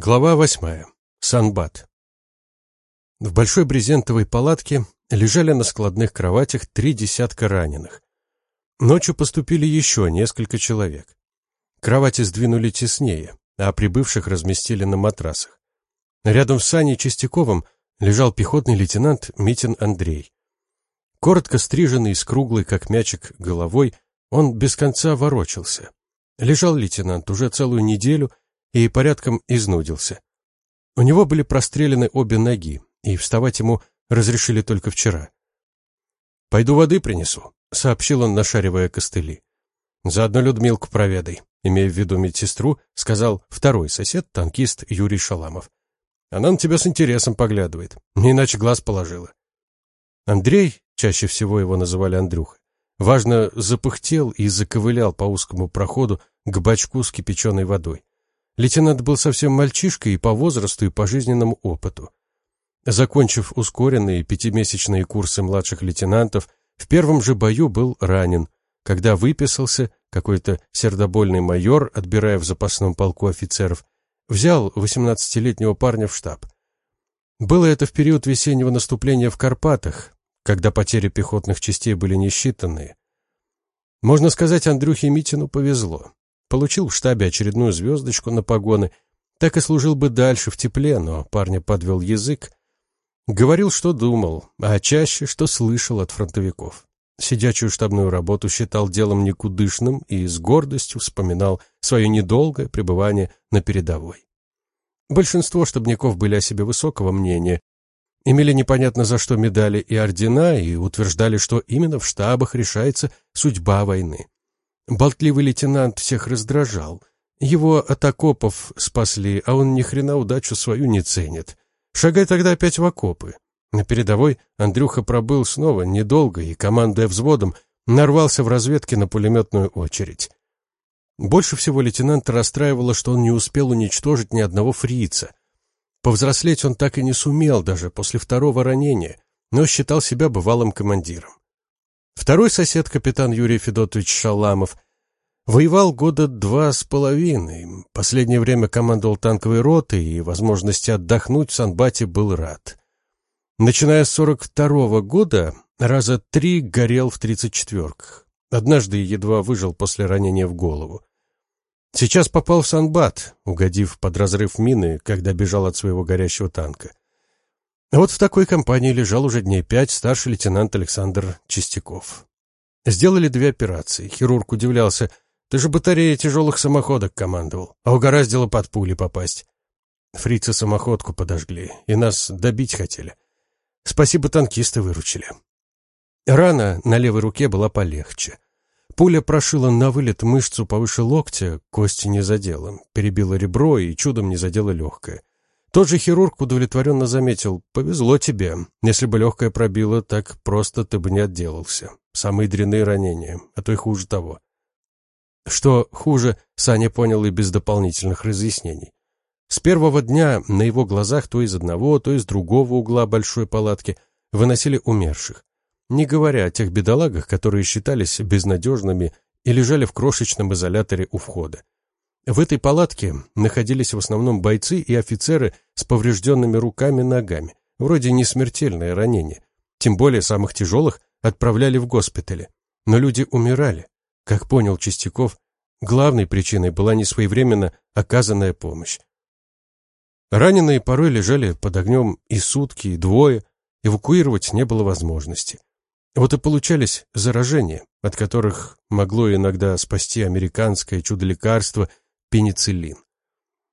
Глава восьмая. Санбат. В большой брезентовой палатке лежали на складных кроватях три десятка раненых. Ночью поступили еще несколько человек. Кровати сдвинули теснее, а прибывших разместили на матрасах. Рядом с Саней Чистяковым лежал пехотный лейтенант Митин Андрей. Коротко стриженный, с круглой, как мячик, головой, он без конца ворочался. Лежал лейтенант уже целую неделю и порядком изнудился. У него были прострелены обе ноги, и вставать ему разрешили только вчера. «Пойду воды принесу», — сообщил он, нашаривая костыли. «Заодно Людмилку проведай», — имея в виду медсестру, сказал второй сосед, танкист Юрий Шаламов. «Она на тебя с интересом поглядывает, не иначе глаз положила». Андрей, чаще всего его называли Андрюха, важно запыхтел и заковылял по узкому проходу к бачку с кипяченой водой. Лейтенант был совсем мальчишкой и по возрасту, и по жизненному опыту. Закончив ускоренные пятимесячные курсы младших лейтенантов, в первом же бою был ранен. Когда выписался, какой-то сердобольный майор, отбирая в запасном полку офицеров, взял 18-летнего парня в штаб. Было это в период весеннего наступления в Карпатах, когда потери пехотных частей были несчитанные. Можно сказать, Андрюхе Митину повезло. Получил в штабе очередную звездочку на погоны, так и служил бы дальше в тепле, но парня подвел язык. Говорил, что думал, а чаще, что слышал от фронтовиков. Сидячую штабную работу считал делом никудышным и с гордостью вспоминал свое недолгое пребывание на передовой. Большинство штабников были о себе высокого мнения, имели непонятно за что медали и ордена и утверждали, что именно в штабах решается судьба войны. Болтливый лейтенант всех раздражал. Его от окопов спасли, а он ни хрена удачу свою не ценит. Шагай тогда опять в окопы. На передовой Андрюха пробыл снова недолго и, командуя взводом, нарвался в разведке на пулеметную очередь. Больше всего лейтенанта расстраивало, что он не успел уничтожить ни одного фрица. Повзрослеть он так и не сумел, даже после второго ранения, но считал себя бывалым командиром. Второй сосед, капитан Юрий Федотович Шаламов, воевал года два с половиной. Последнее время командовал танковой ротой и возможности отдохнуть в Санбате был рад. Начиная с 42-го года, раза три горел в 34-ках. Однажды едва выжил после ранения в голову. Сейчас попал в Санбат, угодив под разрыв мины, когда бежал от своего горящего танка. Вот в такой компании лежал уже дней пять старший лейтенант Александр Чистяков. Сделали две операции. Хирург удивлялся. Ты же батарея тяжелых самоходок командовал, а угораздило под пули попасть. Фрицы самоходку подожгли, и нас добить хотели. Спасибо, танкисты выручили. Рана на левой руке была полегче. Пуля прошила на вылет мышцу повыше локтя, кости не задела, перебила ребро и чудом не задела легкое. Тот же хирург удовлетворенно заметил, повезло тебе. Если бы легкое пробило, так просто ты бы не отделался. Самые дрянные ранения, а то и хуже того. Что хуже, Саня понял и без дополнительных разъяснений. С первого дня на его глазах то из одного, то из другого угла большой палатки выносили умерших. Не говоря о тех бедолагах, которые считались безнадежными и лежали в крошечном изоляторе у входа. В этой палатке находились в основном бойцы и офицеры с поврежденными руками и ногами, вроде несмертельное ранение. Тем более самых тяжелых отправляли в госпитали. Но люди умирали. Как понял Чистяков, главной причиной была несвоевременно оказанная помощь. Раненые порой лежали под огнем и сутки, и двое, эвакуировать не было возможности. Вот и получались заражения, от которых могло иногда спасти американское чудо-лекарство – пенициллин.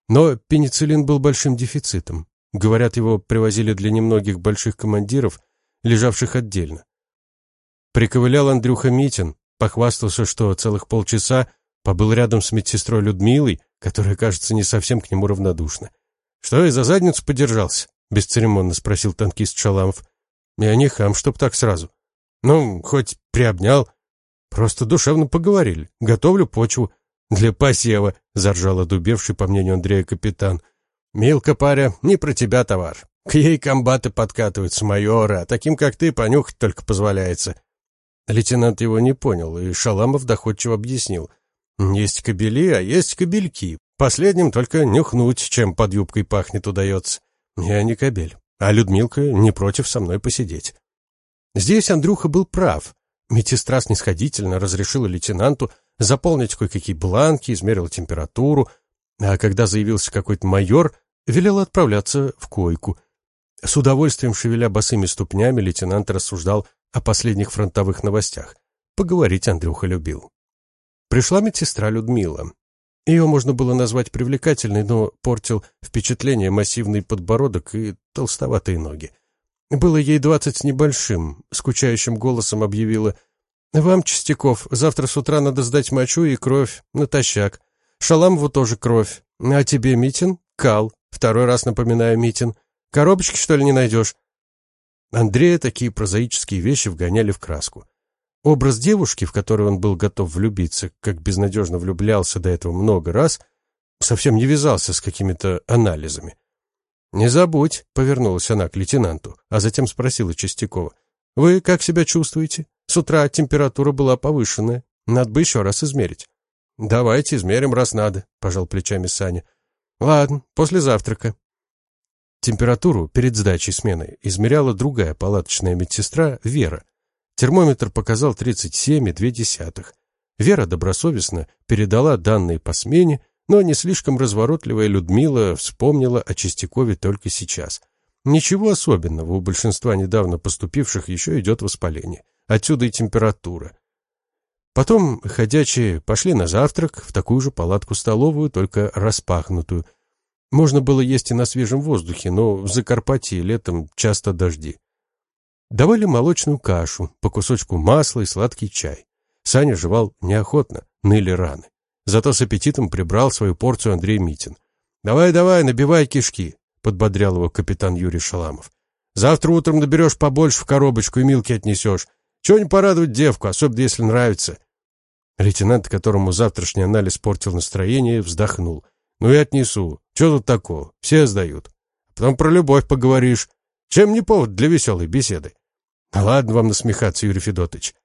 Но пенициллин был большим дефицитом. Говорят, его привозили для немногих больших командиров, лежавших отдельно. Приковылял Андрюха Митин, похвастался, что целых полчаса побыл рядом с медсестрой Людмилой, которая, кажется, не совсем к нему равнодушна. «Что, и за задницу подержался?» — бесцеремонно спросил танкист Шаламов. «Я не хам, чтоб так сразу. Ну, хоть приобнял. Просто душевно поговорили. Готовлю почву. «Для посева», — заржал одубевший, по мнению Андрея, капитан. «Милка, паря, не про тебя товар. К ей комбаты подкатываются, майора, а таким, как ты, понюхать только позволяется». Лейтенант его не понял, и Шаламов доходчиво объяснил. «Есть кобели, а есть кобельки. Последним только нюхнуть, чем под юбкой пахнет, удается. Я не кобель, а Людмилка не против со мной посидеть. Здесь Андрюха был прав. Медсестра снисходительно разрешила лейтенанту заполнить кое-какие бланки, измерила температуру, а когда заявился какой-то майор, велела отправляться в койку. С удовольствием шевеля босыми ступнями лейтенант рассуждал о последних фронтовых новостях. Поговорить Андрюха любил. Пришла медсестра Людмила. Ее можно было назвать привлекательной, но портил впечатление массивный подбородок и толстоватые ноги. Было ей двадцать с небольшим, скучающим голосом объявила «Вам, Чистяков, завтра с утра надо сдать мочу и кровь, натощак. Шаламову тоже кровь. А тебе, Митин? Кал. Второй раз напоминаю, Митин. Коробочки, что ли, не найдешь?» Андрея такие прозаические вещи вгоняли в краску. Образ девушки, в которую он был готов влюбиться, как безнадежно влюблялся до этого много раз, совсем не вязался с какими-то анализами. «Не забудь», — повернулась она к лейтенанту, а затем спросила Чистякова. «Вы как себя чувствуете? С утра температура была повышенная. Надо бы еще раз измерить». «Давайте измерим, раз надо», — пожал плечами Саня. «Ладно, после завтрака». Температуру перед сдачей смены измеряла другая палаточная медсестра Вера. Термометр показал 37,2. Вера добросовестно передала данные по смене, но не слишком разворотливая Людмила вспомнила о Чистякове только сейчас. Ничего особенного, у большинства недавно поступивших еще идет воспаление. Отсюда и температура. Потом ходячие пошли на завтрак в такую же палатку-столовую, только распахнутую. Можно было есть и на свежем воздухе, но в Закарпатье летом часто дожди. Давали молочную кашу, по кусочку масла и сладкий чай. Саня жевал неохотно, ныли раны. Зато с аппетитом прибрал свою порцию Андрей Митин. «Давай, давай, набивай кишки», — подбодрял его капитан Юрий Шаламов. «Завтра утром наберешь побольше в коробочку и Милки отнесешь. Чего не порадовать девку, особенно если нравится». Лейтенант, которому завтрашний анализ портил настроение, вздохнул. «Ну и отнесу. Чего тут такого? Все сдают. Потом про любовь поговоришь. Чем не повод для веселой беседы? Ладно вам насмехаться, Юрий Федотович.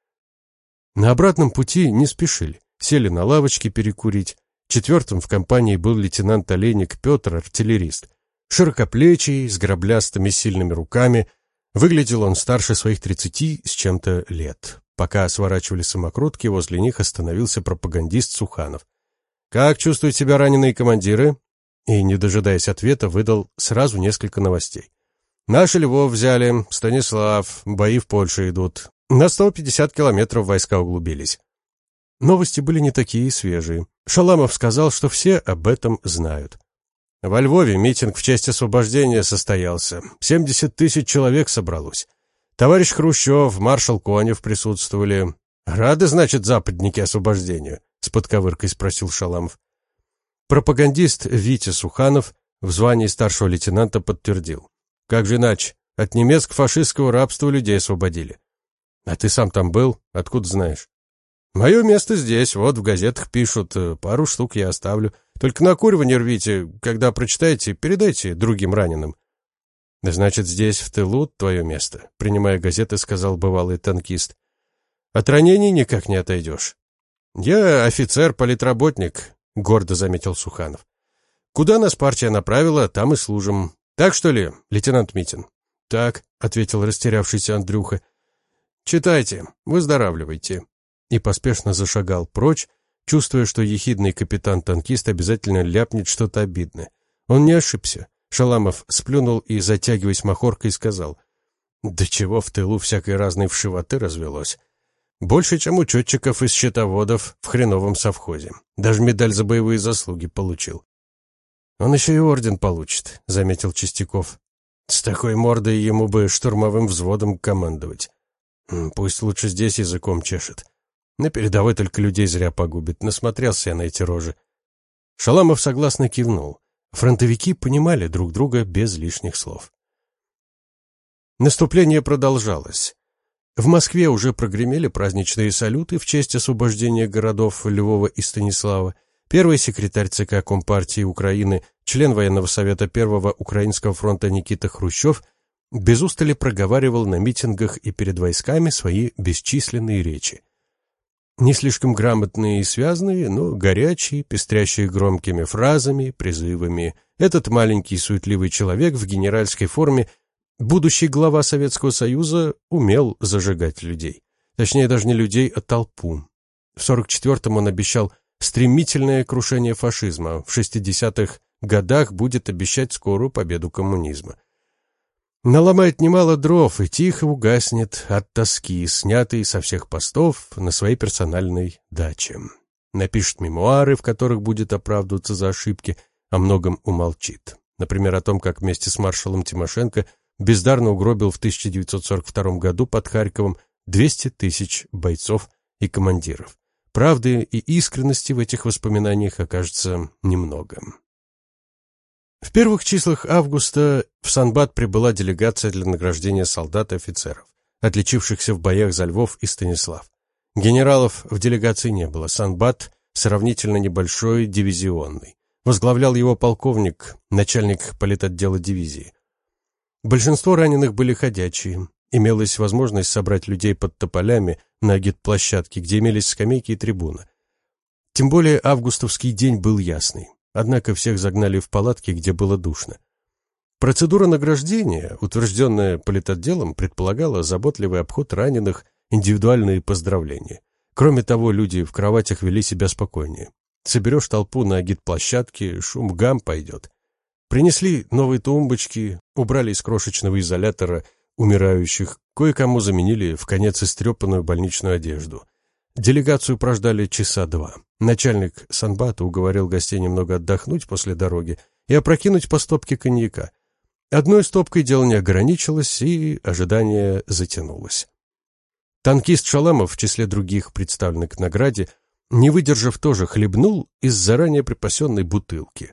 На обратном пути не спешили. Сели на лавочке перекурить. Четвертым в компании был лейтенант Олейник Петр, артиллерист. Широкоплечий, с граблястыми сильными руками. Выглядел он старше своих тридцати с чем-то лет. Пока сворачивали самокрутки, возле них остановился пропагандист Суханов. «Как чувствуют себя раненые командиры?» И, не дожидаясь ответа, выдал сразу несколько новостей. Наши Львов взяли, Станислав, бои в Польше идут. На 150 километров войска углубились. Новости были не такие свежие. Шаламов сказал, что все об этом знают. Во Львове митинг в честь освобождения состоялся. 70 тысяч человек собралось. Товарищ Хрущев, маршал Конев присутствовали. Рады, значит, западники освобождению? С подковыркой спросил Шаламов. Пропагандист Витя Суханов в звании старшего лейтенанта подтвердил. Как же иначе? От немецко-фашистского рабства людей освободили. А ты сам там был? Откуда знаешь? Мое место здесь, вот в газетах пишут, э, пару штук я оставлю. Только на курево не рвите, когда прочитаете, передайте другим раненым. Значит, здесь, в тылу, твое место, принимая газеты, сказал бывалый танкист. От ранений никак не отойдешь. Я офицер-политработник, гордо заметил Суханов. Куда нас партия направила, там и служим. Так что ли, лейтенант Митин? Так, ответил растерявшийся Андрюха. Читайте, выздоравливайте. И поспешно зашагал прочь, чувствуя, что ехидный капитан-танкист обязательно ляпнет что-то обидное. Он не ошибся. Шаламов сплюнул и, затягиваясь махоркой, сказал, «Да чего в тылу всякой разной вшивоты развелось? Больше, чем учетчиков из счетоводов в хреновом совхозе. Даже медаль за боевые заслуги получил. «Он еще и орден получит», — заметил Чистяков. «С такой мордой ему бы штурмовым взводом командовать. Пусть лучше здесь языком чешет. На передовой только людей зря погубит. Насмотрелся я на эти рожи». Шаламов согласно кивнул. Фронтовики понимали друг друга без лишних слов. Наступление продолжалось. В Москве уже прогремели праздничные салюты в честь освобождения городов Львова и Станислава. Первый секретарь ЦК Компартии Украины, член военного совета Первого Украинского фронта Никита Хрущев без устали проговаривал на митингах и перед войсками свои бесчисленные речи. Не слишком грамотные и связанные, но горячие, пестрящие громкими фразами, призывами. Этот маленький суетливый человек в генеральской форме, будущий глава Советского Союза, умел зажигать людей. Точнее, даже не людей, а толпу. В 44-м он обещал стремительное крушение фашизма, в 60-х годах будет обещать скорую победу коммунизма. Наломает немало дров и тихо угаснет от тоски, снятый со всех постов на своей персональной даче. Напишет мемуары, в которых будет оправдываться за ошибки, о многом умолчит. Например, о том, как вместе с маршалом Тимошенко бездарно угробил в 1942 году под Харьковом 200 тысяч бойцов и командиров. Правды и искренности в этих воспоминаниях окажется немного. В первых числах августа в Санбат прибыла делегация для награждения солдат и офицеров, отличившихся в боях за Львов и Станислав. Генералов в делегации не было. Санбат сравнительно небольшой, дивизионный. Возглавлял его полковник, начальник политотдела дивизии. Большинство раненых были ходячие. Имелась возможность собрать людей под тополями на агитплощадке, где имелись скамейки и трибуны. Тем более августовский день был ясный. Однако всех загнали в палатки, где было душно. Процедура награждения, утвержденная политотделом, предполагала заботливый обход раненых, индивидуальные поздравления. Кроме того, люди в кроватях вели себя спокойнее. Соберешь толпу на агитплощадке, шум гам пойдет. Принесли новые тумбочки, убрали из крошечного изолятора умирающих, кое-кому заменили в конец истрепанную больничную одежду. Делегацию прождали часа два. Начальник Санбата уговорил гостей немного отдохнуть после дороги и опрокинуть по стопке коньяка. Одной стопкой дело не ограничилось, и ожидание затянулось. Танкист Шаламов в числе других представленных к награде, не выдержав тоже, хлебнул из заранее припасенной бутылки.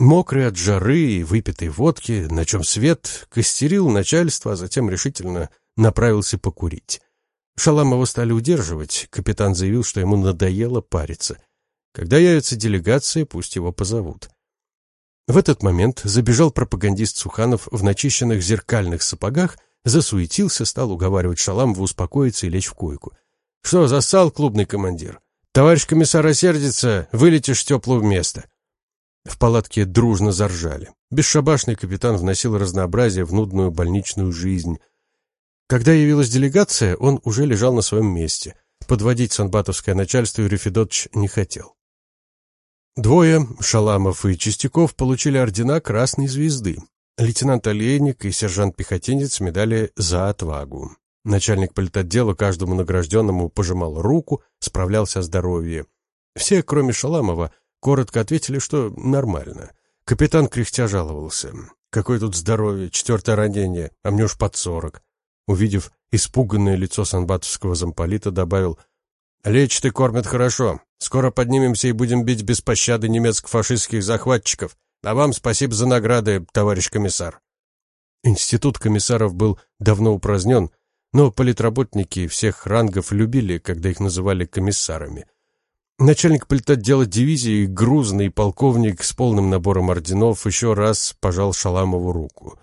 Мокрый от жары и выпитой водки, на чем свет, костерил начальство, а затем решительно направился покурить. Шаламова стали удерживать. Капитан заявил, что ему надоело париться. Когда явится делегация, пусть его позовут. В этот момент забежал пропагандист Суханов в начищенных зеркальных сапогах, засуетился, стал уговаривать Шаламова успокоиться и лечь в койку. «Что, засал клубный командир? Товарищ комиссар осердится, вылетишь в теплое место». В палатке дружно заржали. Бесшабашный капитан вносил разнообразие в нудную больничную жизнь. Когда явилась делегация, он уже лежал на своем месте. Подводить санбатовское начальство Юрий Федотович не хотел. Двое, Шаламов и Чистяков, получили ордена Красной Звезды. Лейтенант Олейник и сержант-пехотинец медали «За отвагу». Начальник политотдела каждому награжденному пожимал руку, справлялся о здоровье. Все, кроме Шаламова, коротко ответили, что нормально. Капитан кряхтя жаловался. «Какое тут здоровье, четвертое ранение, а мне уж под сорок». Увидев испуганное лицо санбатовского замполита, добавил «Лечат и кормят хорошо. Скоро поднимемся и будем бить без пощады немецко-фашистских захватчиков. А вам спасибо за награды, товарищ комиссар». Институт комиссаров был давно упразднен, но политработники всех рангов любили, когда их называли комиссарами. Начальник политотдела дивизии, грузный полковник с полным набором орденов, еще раз пожал Шаламову руку.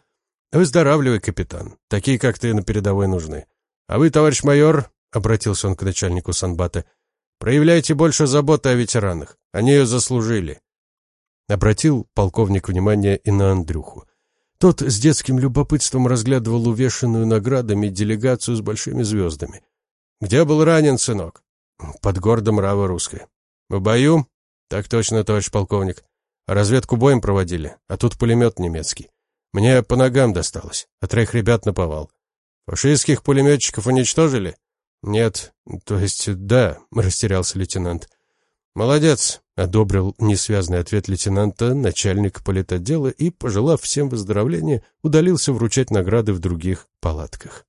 «Выздоравливай, капитан. Такие, как ты, на передовой нужны. А вы, товарищ майор, — обратился он к начальнику Санбата, — проявляйте больше заботы о ветеранах. Они ее заслужили». Обратил полковник внимание и на Андрюху. Тот с детским любопытством разглядывал увешанную наградами делегацию с большими звездами. «Где был ранен, сынок?» «Под городом Рава Русская». «В бою?» «Так точно, товарищ полковник. Разведку боем проводили, а тут пулемет немецкий. Мне по ногам досталось, а троих ребят наповал. Фашистских пулеметчиков уничтожили? Нет, то есть да, растерялся лейтенант. Молодец, одобрил несвязный ответ лейтенанта начальник политотдела и, пожелав всем выздоровления, удалился вручать награды в других палатках.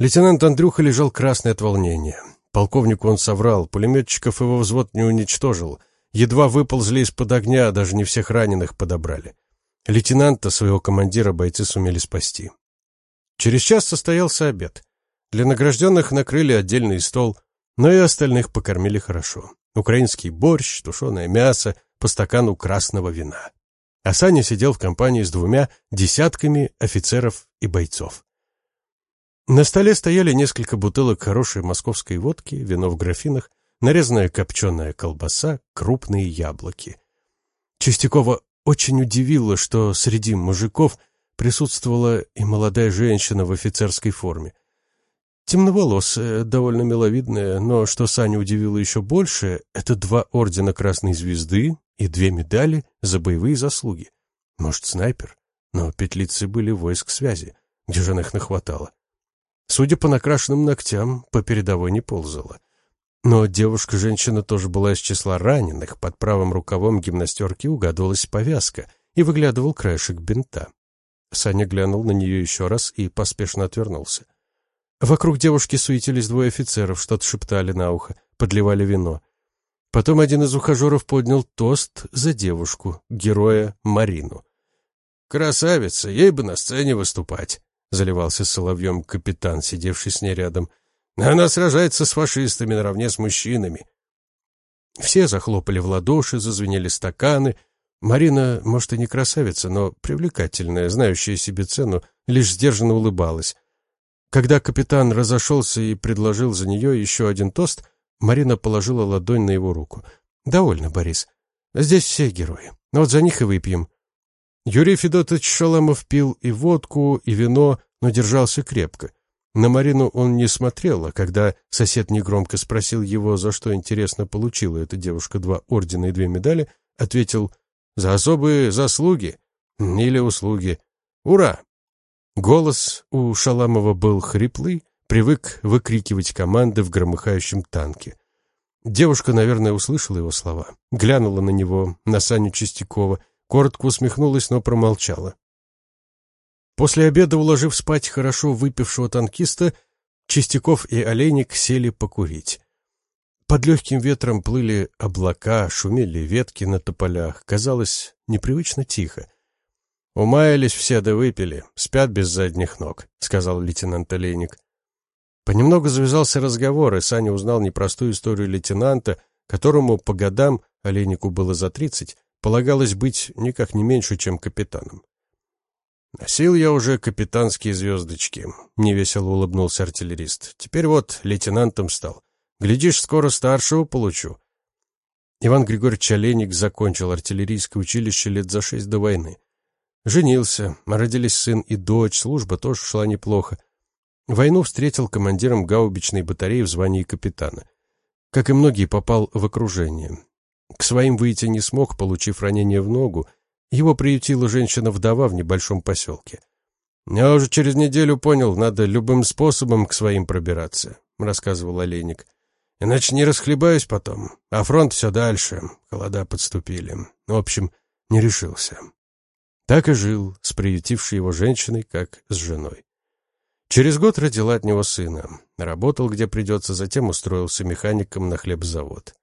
Лейтенант Андрюха лежал красный от волнения. Полковнику он соврал, пулеметчиков его взвод не уничтожил. Едва выползли из-под огня, даже не всех раненых подобрали. Лейтенанта, своего командира, бойцы сумели спасти. Через час состоялся обед. Для награжденных накрыли отдельный стол, но и остальных покормили хорошо. Украинский борщ, тушеное мясо, по стакану красного вина. А Саня сидел в компании с двумя десятками офицеров и бойцов. На столе стояли несколько бутылок хорошей московской водки, вино в графинах, нарезанная копченая колбаса, крупные яблоки. Чистякова очень удивило, что среди мужиков присутствовала и молодая женщина в офицерской форме. Темноволосая, довольно миловидная, но что Саню удивило еще больше, это два ордена Красной Звезды и две медали за боевые заслуги. Может, снайпер? Но петлицы были войск связи. Где же их нахватало? Судя по накрашенным ногтям, по передовой не ползала. Но девушка-женщина тоже была из числа раненых. Под правым рукавом гимнастерки угадывалась повязка и выглядывал краешек бинта. Саня глянул на нее еще раз и поспешно отвернулся. Вокруг девушки суетились двое офицеров, что-то шептали на ухо, подливали вино. Потом один из ухажеров поднял тост за девушку, героя Марину. «Красавица, ей бы на сцене выступать», — заливался соловьем капитан, сидевший с ней рядом. Она сражается с фашистами наравне с мужчинами. Все захлопали в ладоши, зазвенели стаканы. Марина, может, и не красавица, но привлекательная, знающая себе цену, лишь сдержанно улыбалась. Когда капитан разошелся и предложил за нее еще один тост, Марина положила ладонь на его руку. «Довольно, Борис. Здесь все герои. Вот за них и выпьем». Юрий Федотович Шаламов пил и водку, и вино, но держался крепко. На Марину он не смотрел, а когда сосед негромко спросил его, за что, интересно, получила эта девушка два ордена и две медали, ответил «За особые заслуги или услуги. Ура!» Голос у Шаламова был хриплый, привык выкрикивать команды в громыхающем танке. Девушка, наверное, услышала его слова, глянула на него, на Саню Чистякова, коротко усмехнулась, но промолчала. После обеда, уложив спать хорошо выпившего танкиста, Чистяков и Олейник сели покурить. Под легким ветром плыли облака, шумели ветки на тополях. Казалось, непривычно тихо. «Умаялись все да выпили, спят без задних ног», — сказал лейтенант Олейник. Понемногу завязался разговор, и Саня узнал непростую историю лейтенанта, которому по годам, Олейнику было за тридцать, полагалось быть никак не меньше, чем капитаном. «Носил я уже капитанские звездочки», — невесело улыбнулся артиллерист. «Теперь вот лейтенантом стал. Глядишь, скоро старшего получу». Иван Григорьевич Олейник закончил артиллерийское училище лет за шесть до войны. Женился, родились сын и дочь, служба тоже шла неплохо. Войну встретил командиром гаубичной батареи в звании капитана. Как и многие, попал в окружение. К своим выйти не смог, получив ранение в ногу, его приютила женщина-вдова в небольшом поселке. «Я уже через неделю понял, надо любым способом к своим пробираться», — рассказывал Олейник. «Иначе не расхлебаюсь потом, а фронт все дальше, холода подступили. В общем, не решился». Так и жил с приютившей его женщиной, как с женой. Через год родила от него сына. Работал, где придется, затем устроился механиком на хлебзавод.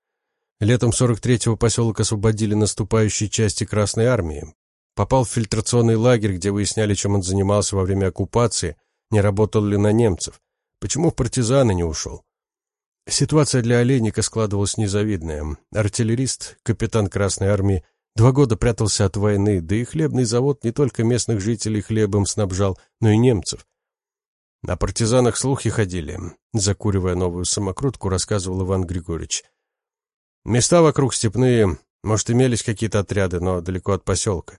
Летом 43-го поселок освободили наступающие части Красной Армии. Попал в фильтрационный лагерь, где выясняли, чем он занимался во время оккупации, не работал ли на немцев. Почему в партизаны не ушел? Ситуация для Олейника складывалась незавидная. Артиллерист, капитан Красной Армии, два года прятался от войны, да и хлебный завод не только местных жителей хлебом снабжал, но и немцев. На партизанах слухи ходили. Закуривая новую самокрутку, рассказывал Иван Григорьевич. Места вокруг степные, может, имелись какие-то отряды, но далеко от поселка.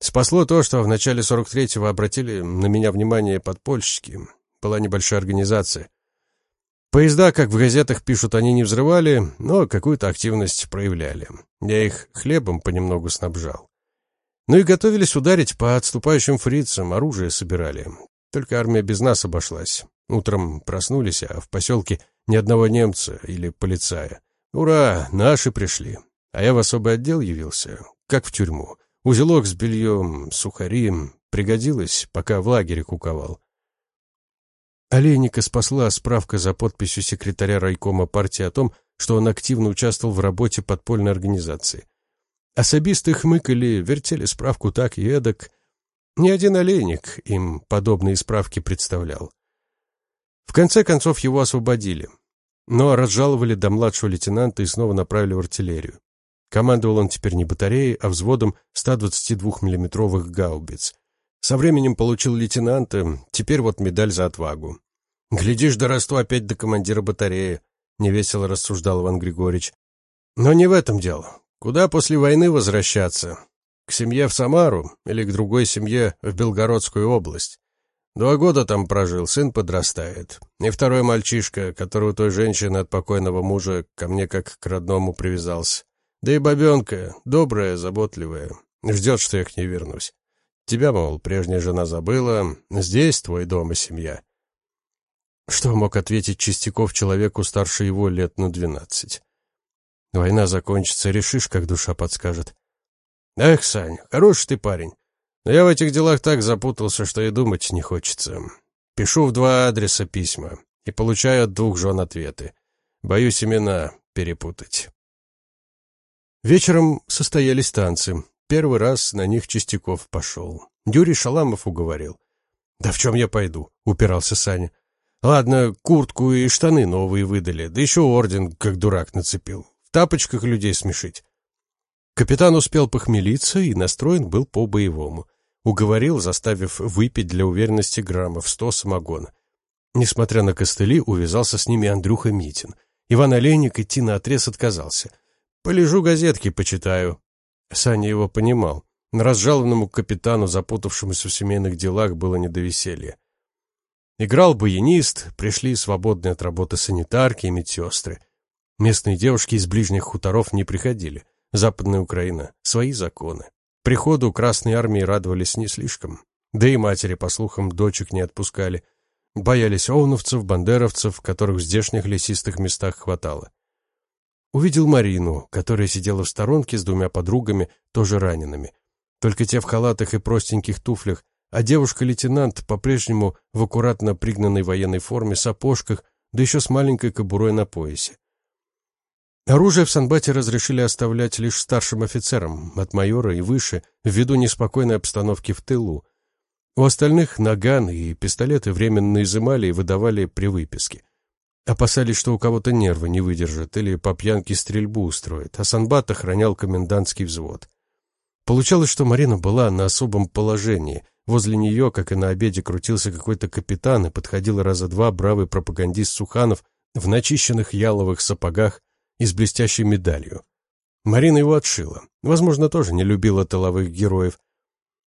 Спасло то, что в начале 43-го обратили на меня внимание подпольщики. Была небольшая организация. Поезда, как в газетах пишут, они не взрывали, но какую-то активность проявляли. Я их хлебом понемногу снабжал. Ну и готовились ударить по отступающим фрицам, оружие собирали. Только армия без нас обошлась. Утром проснулись, а в поселке ни одного немца или полицая. «Ура! Наши пришли!» А я в особый отдел явился, как в тюрьму. Узелок с бельем, сухари. Пригодилось, пока в лагере куковал. Олейника спасла справка за подписью секретаря райкома партии о том, что он активно участвовал в работе подпольной организации. Особисты хмыкали, вертели справку так и эдак. Ни один олейник им подобные справки представлял. В конце концов его освободили. Но разжаловали до младшего лейтенанта и снова направили в артиллерию. Командовал он теперь не батареей, а взводом 122 миллиметровых гаубиц. Со временем получил лейтенанта, теперь вот медаль за отвагу. Глядишь, дорасту опять до командира батареи, невесело рассуждал Иван Григорьевич. Но не в этом дело. Куда после войны возвращаться? К семье в Самару или к другой семье в Белгородскую область? Два года там прожил, сын подрастает. И второй мальчишка, который у той женщины от покойного мужа ко мне как к родному привязался. Да и бабенка, добрая, заботливая, ждет, что я к ней вернусь. Тебя, мол, прежняя жена забыла, здесь твой дом и семья. Что мог ответить Чистяков человеку старше его лет на двенадцать? Война закончится, решишь, как душа подскажет. Эх, Сань, хороший ты парень. Я в этих делах так запутался, что и думать не хочется. Пишу в два адреса письма и получаю от двух жен ответы. Боюсь имена перепутать. Вечером состоялись танцы. Первый раз на них Чистяков пошел. Юрий Шаламов уговорил. «Да в чем я пойду?» — упирался Саня. «Ладно, куртку и штаны новые выдали, да еще орден, как дурак, нацепил тапочках людей смешить. Капитан успел похмелиться и настроен был по-боевому. Уговорил, заставив выпить для уверенности граммов сто самогона. Несмотря на костыли, увязался с ними Андрюха Митин. Иван Олейник идти на отрез отказался. «Полежу газетки, почитаю». Саня его понимал. Разжалованному капитану, запутавшемуся в семейных делах, было не до веселья. Играл баянист, пришли свободные от работы санитарки и медсестры. Местные девушки из ближних хуторов не приходили. Западная Украина — свои законы. Приходу Красной Армии радовались не слишком. Да и матери, по слухам, дочек не отпускали. Боялись оуновцев, бандеровцев, которых в здешних лесистых местах хватало. Увидел Марину, которая сидела в сторонке с двумя подругами, тоже ранеными. Только те в халатах и простеньких туфлях, а девушка-лейтенант по-прежнему в аккуратно пригнанной военной форме, сапожках, да еще с маленькой кобурой на поясе. Оружие в Санбате разрешили оставлять лишь старшим офицерам, от майора и выше, ввиду неспокойной обстановки в тылу. У остальных наган и пистолеты временно изымали и выдавали при выписке. Опасались, что у кого-то нервы не выдержат или по пьянке стрельбу устроят, а Санбат охранял комендантский взвод. Получалось, что Марина была на особом положении. Возле нее, как и на обеде, крутился какой-то капитан и подходил раза два бравый пропагандист Суханов в начищенных яловых сапогах и с блестящей медалью. Марина его отшила. Возможно, тоже не любила тыловых героев.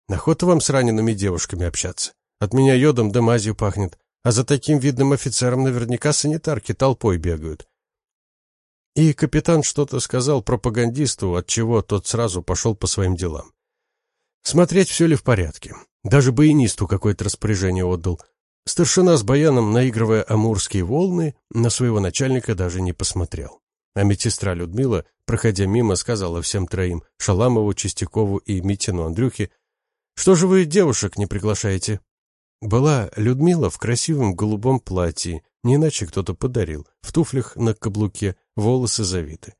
Охота вам с ранеными девушками общаться. От меня йодом да мазью пахнет, а за таким видным офицером наверняка санитарки толпой бегают. И капитан что-то сказал пропагандисту, от чего тот сразу пошел по своим делам. Смотреть, все ли в порядке. Даже баянисту какое-то распоряжение отдал. Старшина с баяном, наигрывая амурские волны, на своего начальника даже не посмотрел. А медсестра Людмила, проходя мимо, сказала всем троим, Шаламову, Чистякову и Митину Андрюхе, «Что же вы девушек не приглашаете?» Была Людмила в красивом голубом платье, не иначе кто-то подарил, в туфлях на каблуке, волосы завиты.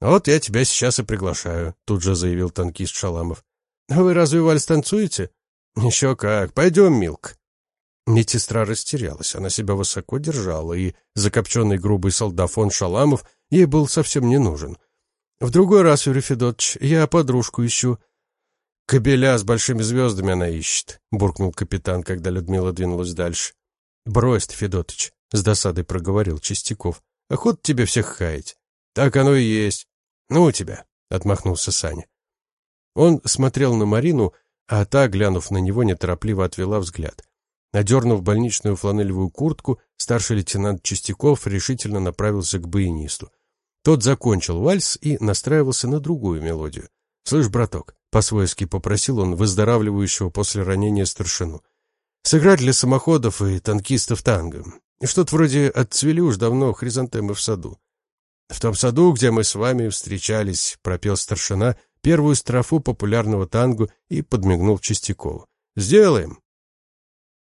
«Вот я тебя сейчас и приглашаю», — тут же заявил танкист Шаламов. «А вы разве вальс танцуете?» «Еще как. Пойдем, Милк». Медсестра растерялась, она себя высоко держала, и закопченный грубый солдафон Шаламов ей был совсем не нужен. В другой раз, Юрий Федотович, я подружку ищу. Кобеля с большими звездами она ищет, буркнул капитан, когда Людмила двинулась дальше. Брось ты, с досадой проговорил Чистяков. Охот тебе всех хаять. Так оно и есть. Ну у тебя, отмахнулся Саня. Он смотрел на Марину, а та, глянув на него, неторопливо отвела взгляд. Надернув больничную фланелевую куртку, старший лейтенант Чистяков решительно направился к баянисту. Тот закончил вальс и настраивался на другую мелодию. «Слышь, браток», — по-свойски попросил он выздоравливающего после ранения старшину, «сыграть для самоходов и танкистов танго. Что-то вроде отцвели уж давно хризантемы в саду». «В том саду, где мы с вами встречались», — пропел старшина первую строфу популярного танго и подмигнул Чистякову. «Сделаем».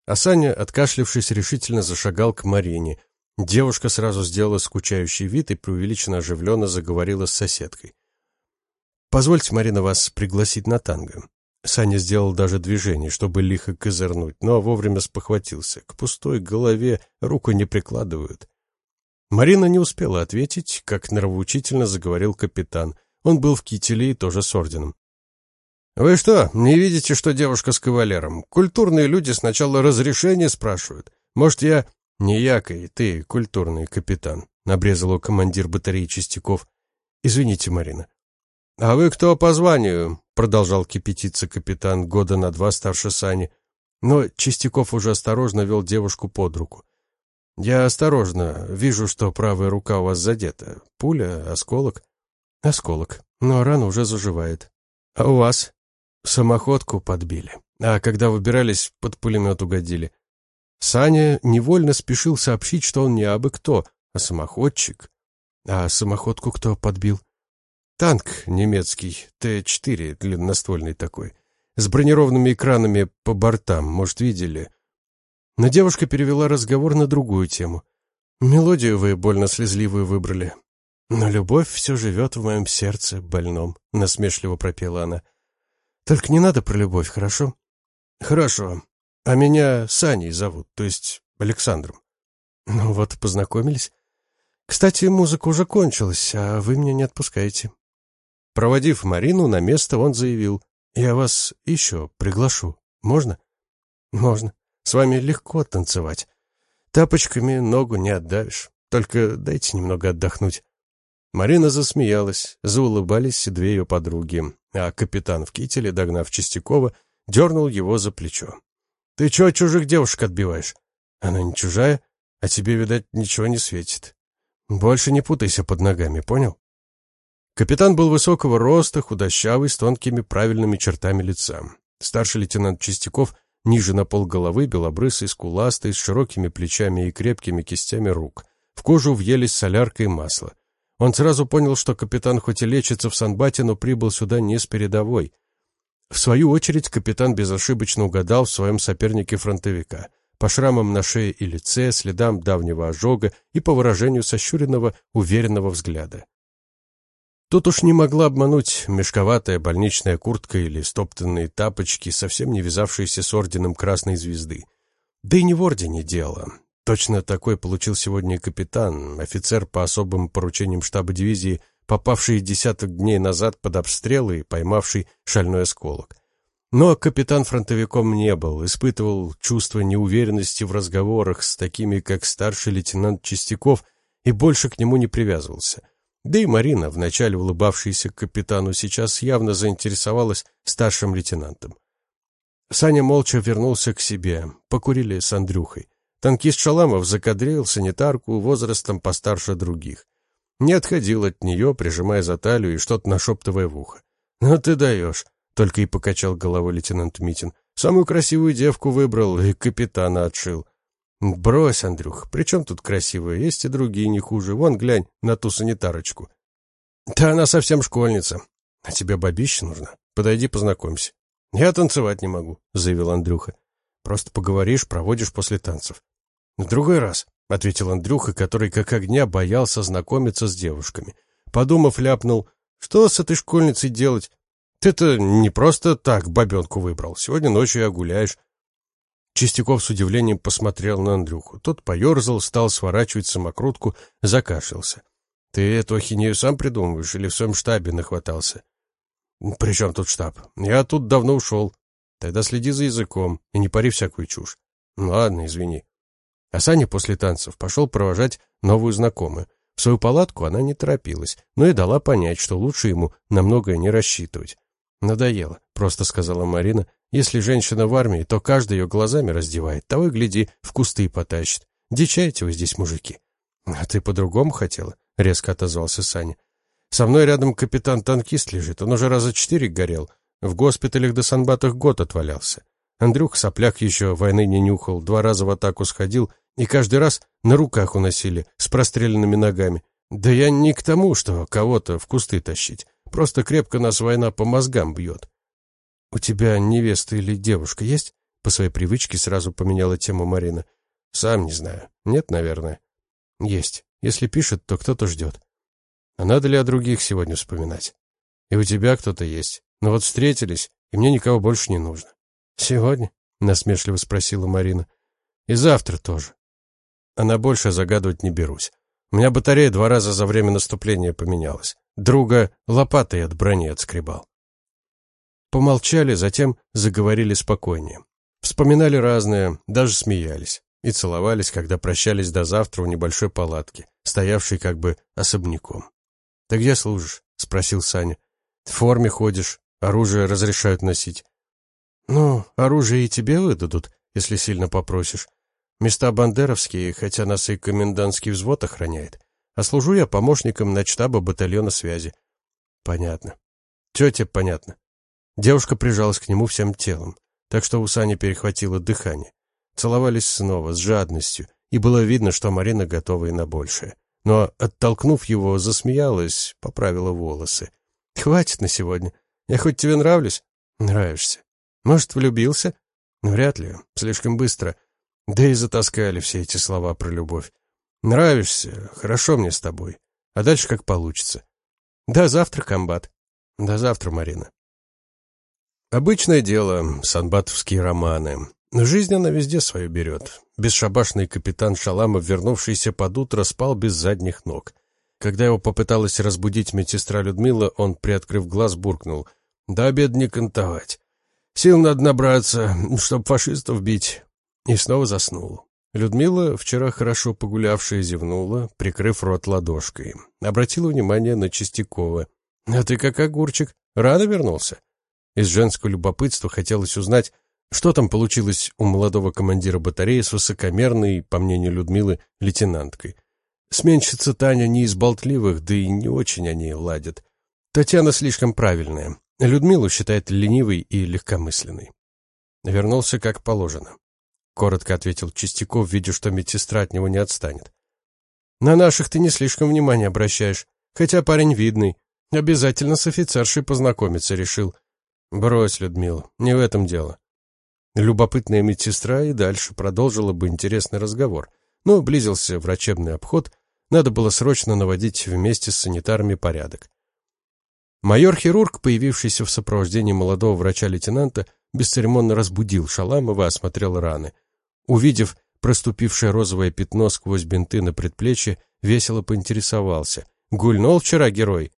А Саня, откашлившись, решительно зашагал к Марине. Девушка сразу сделала скучающий вид и преувеличенно оживленно заговорила с соседкой. «Позвольте, Марина, вас пригласить на танго». Саня сделал даже движение, чтобы лихо козырнуть, но вовремя спохватился. К пустой голове руку не прикладывают. Марина не успела ответить, как нравоучительно заговорил капитан. Он был в кителе и тоже с орденом. «Вы что, не видите, что девушка с кавалером? Культурные люди сначала разрешение спрашивают. Может, я...» «Не якой, ты культурный капитан», — обрезал командир батареи Чистяков. «Извините, Марина». «А вы кто по званию?» — продолжал кипятиться капитан, года на два старше Сани. Но Чистяков уже осторожно вел девушку под руку. «Я осторожно. Вижу, что правая рука у вас задета. Пуля, осколок?» «Осколок. Но рана уже заживает. А у вас?» «Самоходку подбили. А когда выбирались, под пулемет угодили. Саня невольно спешил сообщить, что он не абы кто, а самоходчик. А самоходку кто подбил? Танк немецкий, Т-4, длинноствольный такой, с бронированными экранами по бортам, может, видели. Но девушка перевела разговор на другую тему. Мелодию вы больно слезливую выбрали. Но любовь все живет в моем сердце больном, насмешливо пропела она. Только не надо про любовь, хорошо? Хорошо. А меня Саней зовут, то есть Александром. Ну вот, познакомились. Кстати, музыка уже кончилась, а вы меня не отпускаете. Проводив Марину на место, он заявил, я вас еще приглашу. Можно? Можно. С вами легко танцевать. Тапочками ногу не отдавишь. Только дайте немного отдохнуть. Марина засмеялась, заулыбались две ее подруги, а капитан в кителе, догнав Чистякова, дернул его за плечо. Ты чего чужих девушек отбиваешь? Она не чужая, а тебе, видать, ничего не светит. Больше не путайся под ногами, понял? Капитан был высокого роста, худощавый, с тонкими правильными чертами лица. Старший лейтенант Чистяков ниже на пол головы, белобрысый, скуластый, с широкими плечами и крепкими кистями рук. В кожу въелись солярка и масло. Он сразу понял, что капитан хоть и лечится в Санбате, но прибыл сюда не с передовой. В свою очередь капитан безошибочно угадал в своем сопернике фронтовика. По шрамам на шее и лице, следам давнего ожога и по выражению сощуренного, уверенного взгляда. Тут уж не могла обмануть мешковатая больничная куртка или стоптанные тапочки, совсем не вязавшиеся с орденом Красной Звезды. Да и не в ордене дело. Точно такой получил сегодня капитан, офицер по особым поручениям штаба дивизии попавший десяток дней назад под обстрелы и поймавший шальной осколок. Но капитан фронтовиком не был, испытывал чувство неуверенности в разговорах с такими, как старший лейтенант Чистяков, и больше к нему не привязывался. Да и Марина, вначале улыбавшаяся капитану, сейчас явно заинтересовалась старшим лейтенантом. Саня молча вернулся к себе, покурили с Андрюхой. Танкист Шаламов закадрил санитарку возрастом постарше других не отходил от нее, прижимая за талию и что-то нашептывая в ухо. «Ну ты даешь!» — только и покачал головой лейтенант Митин. «Самую красивую девку выбрал и капитана отшил». «Брось, Андрюх, при чем тут красивая? Есть и другие не хуже. Вон, глянь на ту санитарочку». «Да она совсем школьница. А тебе бабища нужна? Подойди, познакомься». «Я танцевать не могу», — заявил Андрюха. «Просто поговоришь, проводишь после танцев». «В другой раз», — ответил Андрюха, который как огня боялся знакомиться с девушками. Подумав, ляпнул, что с этой школьницей делать? Ты-то не просто так бабенку выбрал, сегодня ночью я гуляешь. Чистяков с удивлением посмотрел на Андрюху. Тот поерзал, стал сворачивать самокрутку, закашлялся. — Ты эту ахинею сам придумываешь или в своем штабе нахватался? — При чем тут штаб? Я тут давно ушел. Тогда следи за языком и не пари всякую чушь. — Ладно, извини. А Саня после танцев пошел провожать новую знакомую. В свою палатку она не торопилась, но и дала понять, что лучше ему на многое не рассчитывать. «Надоело», — просто сказала Марина. «Если женщина в армии, то каждый ее глазами раздевает, того и гляди, в кусты потащит. Дичаете вы здесь, мужики». «А ты по-другому хотела?» — резко отозвался Саня. «Со мной рядом капитан-танкист лежит, он уже раза четыре горел. В госпиталях до Санбатах год отвалялся. Андрюх сопляк еще войны не нюхал, два раза в атаку сходил, и каждый раз на руках уносили, с простреленными ногами. Да я не к тому, что кого-то в кусты тащить. Просто крепко нас война по мозгам бьет. У тебя невеста или девушка есть? По своей привычке сразу поменяла тему Марина. Сам не знаю. Нет, наверное. Есть. Если пишет, то кто-то ждет. А надо ли о других сегодня вспоминать? И у тебя кто-то есть. Но вот встретились, и мне никого больше не нужно. «Сегодня?» — насмешливо спросила Марина. «И завтра тоже». Она больше загадывать не берусь. У меня батарея два раза за время наступления поменялась. Друга лопатой от брони отскребал. Помолчали, затем заговорили спокойнее. Вспоминали разное, даже смеялись. И целовались, когда прощались до завтра у небольшой палатки, стоявшей как бы особняком. «Ты где служишь?» — спросил Саня. «В форме ходишь, оружие разрешают носить». «Ну, оружие и тебе выдадут, если сильно попросишь. Места бандеровские, хотя нас и комендантский взвод охраняет. А служу я помощником начтаба батальона связи». «Понятно». «Тетя, понятно». Девушка прижалась к нему всем телом, так что у Сани перехватило дыхание. Целовались снова, с жадностью, и было видно, что Марина готова и на большее но, оттолкнув его, засмеялась, поправила волосы. «Хватит на сегодня. Я хоть тебе нравлюсь?» «Нравишься. Может, влюбился?» «Вряд ли. Слишком быстро. Да и затаскали все эти слова про любовь. Нравишься. Хорошо мне с тобой. А дальше как получится. До завтра, комбат. До завтра, Марина». Обычное дело, санбатовские романы. Жизнь она везде свою берет. Бесшабашный капитан Шаламов, вернувшийся под утро, спал без задних ног. Когда его попыталась разбудить медсестра Людмила, он, приоткрыв глаз, буркнул. «До обеда не кантовать. Сил надо набраться, чтоб фашистов бить». И снова заснул. Людмила, вчера хорошо погулявшая, зевнула, прикрыв рот ладошкой. Обратила внимание на Чистякова. «А ты как огурчик? Рано вернулся?» Из женского любопытства хотелось узнать, что там получилось у молодого командира батареи с высокомерной, по мнению Людмилы, лейтенанткой? Сменщица Таня не из болтливых, да и не очень они ладят. Татьяна слишком правильная. Людмилу считает ленивой и легкомысленной. Вернулся как положено. Коротко ответил Чистяков, видя, что медсестра от него не отстанет. На наших ты не слишком внимания обращаешь, хотя парень видный. Обязательно с офицершей познакомиться решил. Брось, Людмила, не в этом дело. Любопытная медсестра и дальше продолжила бы интересный разговор, но близился врачебный обход, надо было срочно наводить вместе с санитарами порядок. Майор-хирург, появившийся в сопровождении молодого врача-лейтенанта, бесцеремонно разбудил Шаламова, осмотрел раны. Увидев проступившее розовое пятно сквозь бинты на предплечье, весело поинтересовался. «Гульнул вчера герой?»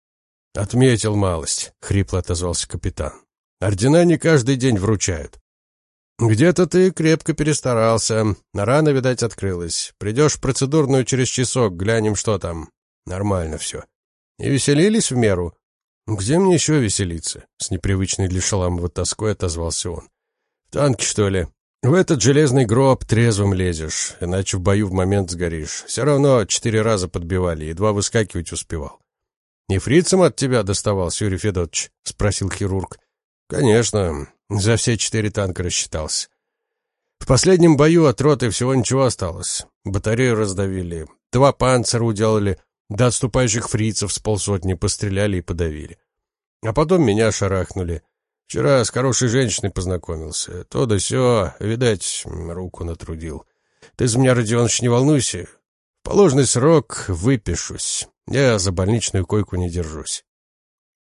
«Отметил малость», — хрипло отозвался капитан. «Ордена не каждый день вручают». «Где-то ты крепко перестарался. Рана, видать, открылась. Придешь в процедурную через часок, глянем, что там. Нормально все. И веселились в меру?» «Где мне еще веселиться?» — с непривычной для Шаламова тоской отозвался он. «В танке, что ли? В этот железный гроб трезвым лезешь, иначе в бою в момент сгоришь. Все равно четыре раза подбивали, едва выскакивать успевал». «Не фрицем от тебя доставался, Юрий Федотович?» — спросил хирург. «Конечно. За все четыре танка рассчитался. В последнем бою от роты всего ничего осталось. Батарею раздавили, два панцира уделали, до отступающих фрицев с полсотни постреляли и подавили. А потом меня шарахнули. Вчера с хорошей женщиной познакомился. То да сё, видать, руку натрудил. Ты за меня, Родионович, не волнуйся. В положенный срок выпишусь. Я за больничную койку не держусь.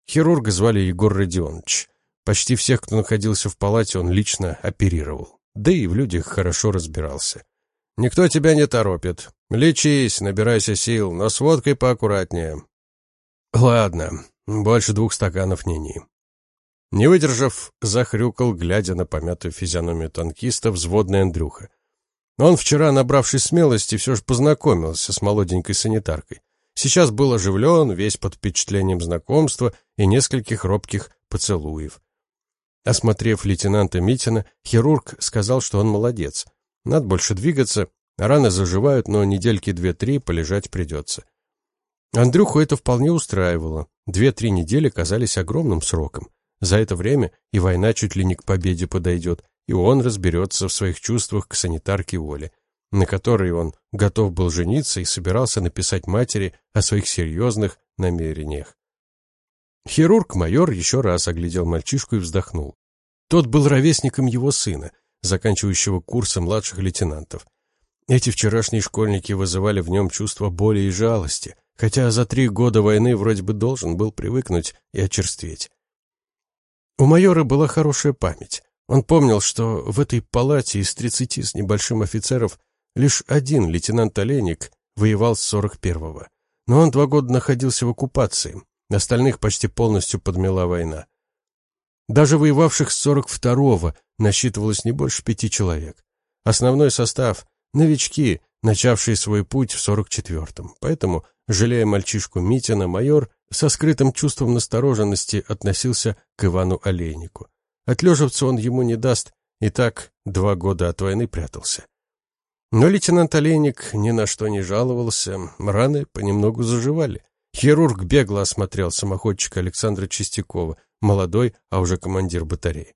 Хирурга звали Егор Родионович. Почти всех, кто находился в палате, он лично оперировал. Да и в людях хорошо разбирался. «Никто тебя не торопит. Лечись, набирайся сил, но с водкой поаккуратнее». «Ладно, больше двух стаканов не-не». Не выдержав, захрюкал, глядя на помятую физиономию танкиста, взводный Андрюха. Он вчера, набравшись смелости, все же познакомился с молоденькой санитаркой. Сейчас был оживлен, весь под впечатлением знакомства и нескольких робких поцелуев. Осмотрев лейтенанта Митина, хирург сказал, что он молодец. Надо больше двигаться, раны заживают, но недельки две-три полежать придется. Андрюху это вполне устраивало. Две-три недели казались огромным сроком. За это время и война чуть ли не к победе подойдет, и он разберется в своих чувствах к санитарке Оле, на которой он готов был жениться и собирался написать матери о своих серьезных намерениях. Хирург-майор еще раз оглядел мальчишку и вздохнул. Тот был ровесником его сына, заканчивающего курсы младших лейтенантов. Эти вчерашние школьники вызывали в нем чувство боли и жалости, хотя за три года войны вроде бы должен был привыкнуть и очерстветь. У майора была хорошая память. Он помнил, что в этой палате из тридцати с небольшим офицеров лишь один лейтенант Олейник воевал с сорок первого. Но он два года находился в оккупации, Остальных почти полностью подмела война. Даже воевавших с 42-го насчитывалось не больше пяти человек. Основной состав – новички, начавшие свой путь в 44-м. Поэтому, жалея мальчишку Митина, майор со скрытым чувством настороженности относился к Ивану Олейнику. Отлеживаться он ему не даст, и так два года от войны прятался. Но лейтенант Олейник ни на что не жаловался, раны понемногу заживали. Хирург бегло осмотрел самоходчика Александра Чистякова, молодой, а уже командир батареи.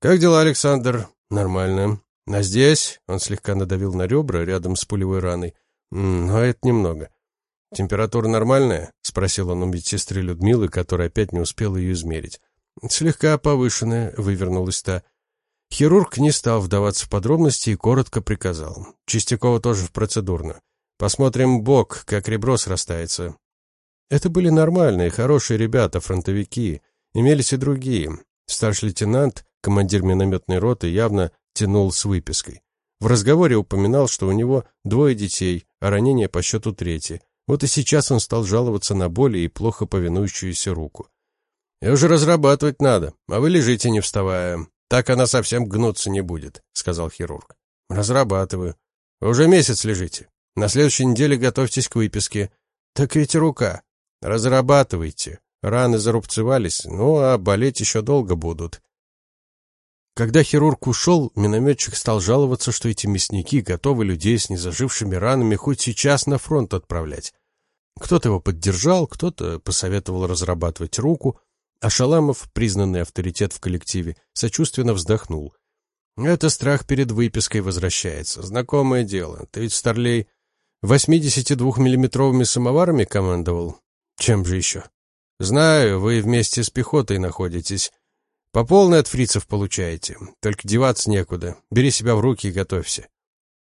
«Как дела, Александр?» «Нормально. А здесь?» Он слегка надавил на ребра рядом с пулевой раной. «Но это немного. Температура нормальная?» — спросил он у медсестры Людмилы, которая опять не успела ее измерить. «Слегка повышенная», — вывернулась та. Хирург не стал вдаваться в подробности и коротко приказал. Чистякова тоже в процедурную. Посмотрим бок, как ребро срастается. Это были нормальные, хорошие ребята, фронтовики. Имелись и другие. Старший лейтенант, командир минометной роты, явно тянул с выпиской. В разговоре упоминал, что у него двое детей, а ранение по счету третье. Вот и сейчас он стал жаловаться на боли и плохо повинующуюся руку. «И уже разрабатывать надо, а вы лежите, не вставая. Так она совсем гнуться не будет», — сказал хирург. «Разрабатываю. уже месяц лежите. На следующей неделе готовьтесь к выписке. Так ведь рука. Разрабатывайте. Раны зарубцевались, ну а болеть еще долго будут». Когда хирург ушел, минометчик стал жаловаться, что эти мясники готовы людей с незажившими ранами хоть сейчас на фронт отправлять. Кто-то его поддержал, кто-то посоветовал разрабатывать руку, а Шаламов, признанный авторитет в коллективе, сочувственно вздохнул. «Это страх перед выпиской возвращается. Знакомое дело. Ты ведь, Старлей, 82-миллиметровыми самоварами командовал? Чем же еще?» «Знаю, вы вместе с пехотой находитесь. По полной от фрицев получаете. Только деваться некуда. Бери себя в руки и готовься».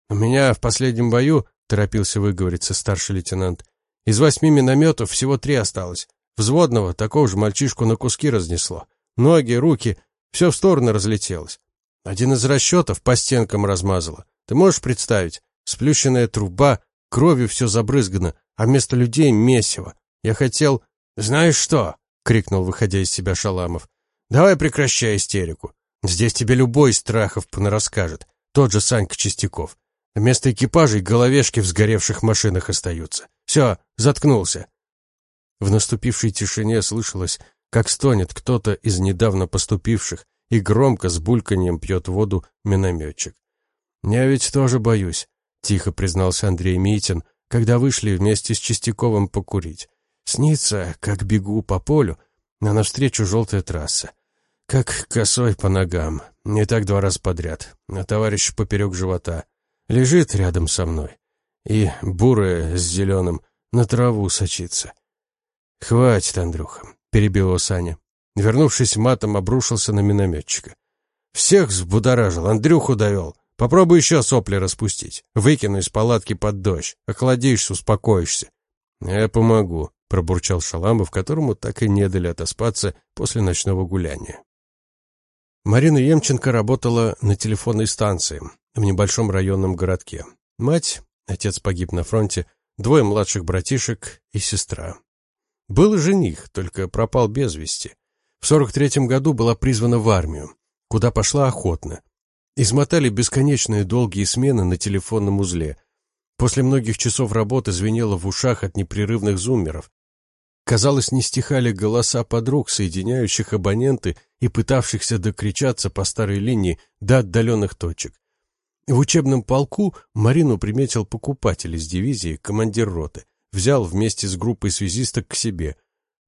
«У меня в последнем бою», — торопился выговориться старший лейтенант, «из восьми минометов всего три осталось. Взводного, такого же мальчишку на куски разнесло. Ноги, руки, все в стороны разлетелось. Один из расчетов по стенкам размазало. Ты можешь представить? Сплющенная труба, кровью все забрызгано, а вместо людей месиво. Я хотел... «Знаешь что?» — крикнул, выходя из себя Шаламов. «Давай прекращай истерику. Здесь тебе любой страхов понарасскажет. Тот же Санька Чистяков. Вместо экипажей головешки в сгоревших машинах остаются. Все, заткнулся. В наступившей тишине слышалось, как стонет кто-то из недавно поступивших и громко с бульканьем пьет воду минометчик. «Я ведь тоже боюсь», — тихо признался Андрей Митин, когда вышли вместе с Чистяковым покурить. «Снится, как бегу по полю, а навстречу желтая трасса. Как косой по ногам, не так два раза подряд, а товарищ поперек живота. Лежит рядом со мной, и бурая с зеленым на траву сочится. «Хватит, Андрюха», — перебил его Саня. Вернувшись матом, обрушился на минометчика. «Всех взбудоражил, Андрюху довел. Попробуй еще сопли распустить. Выкину из палатки под дождь. Охладишься, успокоишься». «Я помогу», — пробурчал Шаламов, которому так и не дали отоспаться после ночного гуляния. Марина Емченко работала на телефонной станции в небольшом районном городке. Мать, отец погиб на фронте, двое младших братишек и сестра. Был жених, только пропал без вести. В 43-м году была призвана в армию, куда пошла охотно. Измотали бесконечные долгие смены на телефонном узле. После многих часов работы звенело в ушах от непрерывных зуммеров. Казалось, не стихали голоса подруг, соединяющих абоненты и пытавшихся докричаться по старой линии до отдаленных точек. В учебном полку Марину приметил покупатель из дивизии, командир роты взял вместе с группой связисток к себе.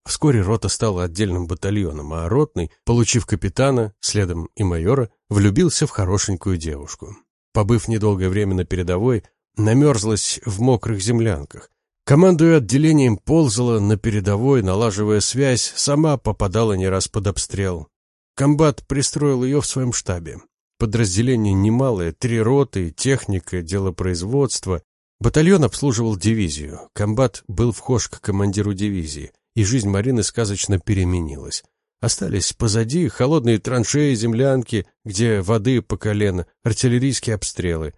Вскоре рота стала отдельным батальоном, а ротный, получив капитана, следом и майора, влюбился в хорошенькую девушку. Побыв недолгое время на передовой, намерзлась в мокрых землянках. Командуя отделением, ползала на передовой, налаживая связь, сама попадала не раз под обстрел. Комбат пристроил ее в своем штабе. Подразделение немалое, три роты, техника, дело производства, Батальон обслуживал дивизию. Комбат был вхож к командиру дивизии, и жизнь Марины сказочно переменилась. Остались позади холодные траншеи, землянки, где воды по колено, артиллерийские обстрелы.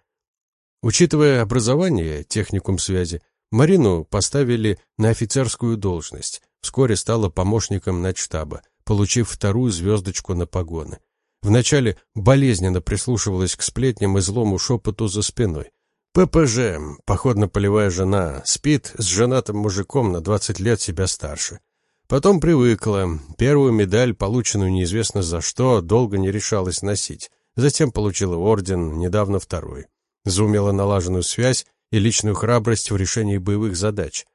Учитывая образование, техникум связи, Марину поставили на офицерскую должность. Вскоре стала помощником начштаба. получив вторую звездочку на погоны. Вначале болезненно прислушивалась к сплетням и злому шепоту за спиной. ППЖ, походно-полевая жена, спит с женатым мужиком на 20 лет себя старше. Потом привыкла. Первую медаль, полученную неизвестно за что, долго не решалась носить. Затем получила орден, недавно второй. За умело налаженную связь и личную храбрость в решении боевых задач.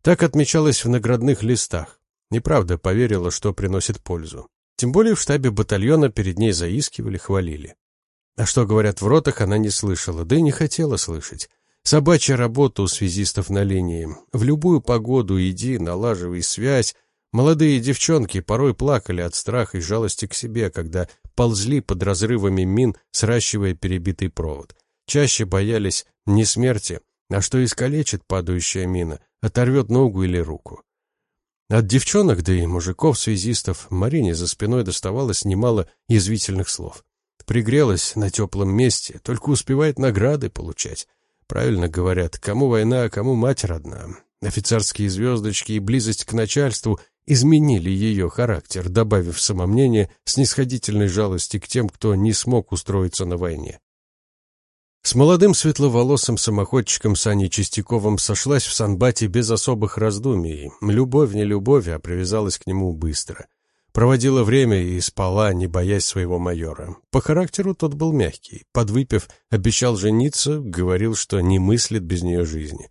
Так отмечалось в наградных листах. Неправда поверила, что приносит пользу. Тем более в штабе батальона перед ней заискивали, хвалили. А что говорят в ротах, она не слышала, да и не хотела слышать. Собачья работа у связистов на линии. В любую погоду иди, налаживай связь, Молодые девчонки порой плакали от страха и жалости к себе, когда ползли под разрывами мин, сращивая перебитый провод. Чаще боялись не смерти, а что искалечит падающая мина, оторвет ногу или руку. От девчонок, да и мужиков-связистов, Марине за спиной доставалось немало язвительных слов. Пригрелась на теплом месте, только успевает награды получать. Правильно говорят, кому война, а кому мать родна. Офицерские звездочки и близость к начальству изменили ее характер, добавив самомнение снисходительной жалости к тем, кто не смог устроиться на войне. С молодым светловолосым самоходчиком Саней Чистяковым сошлась в Санбате без особых раздумий. Любовь не любовь, а привязалась к нему быстро. Проводила время и спала, не боясь своего майора. По характеру тот был мягкий. Подвыпив, обещал жениться, говорил, что не мыслит без нее жизни.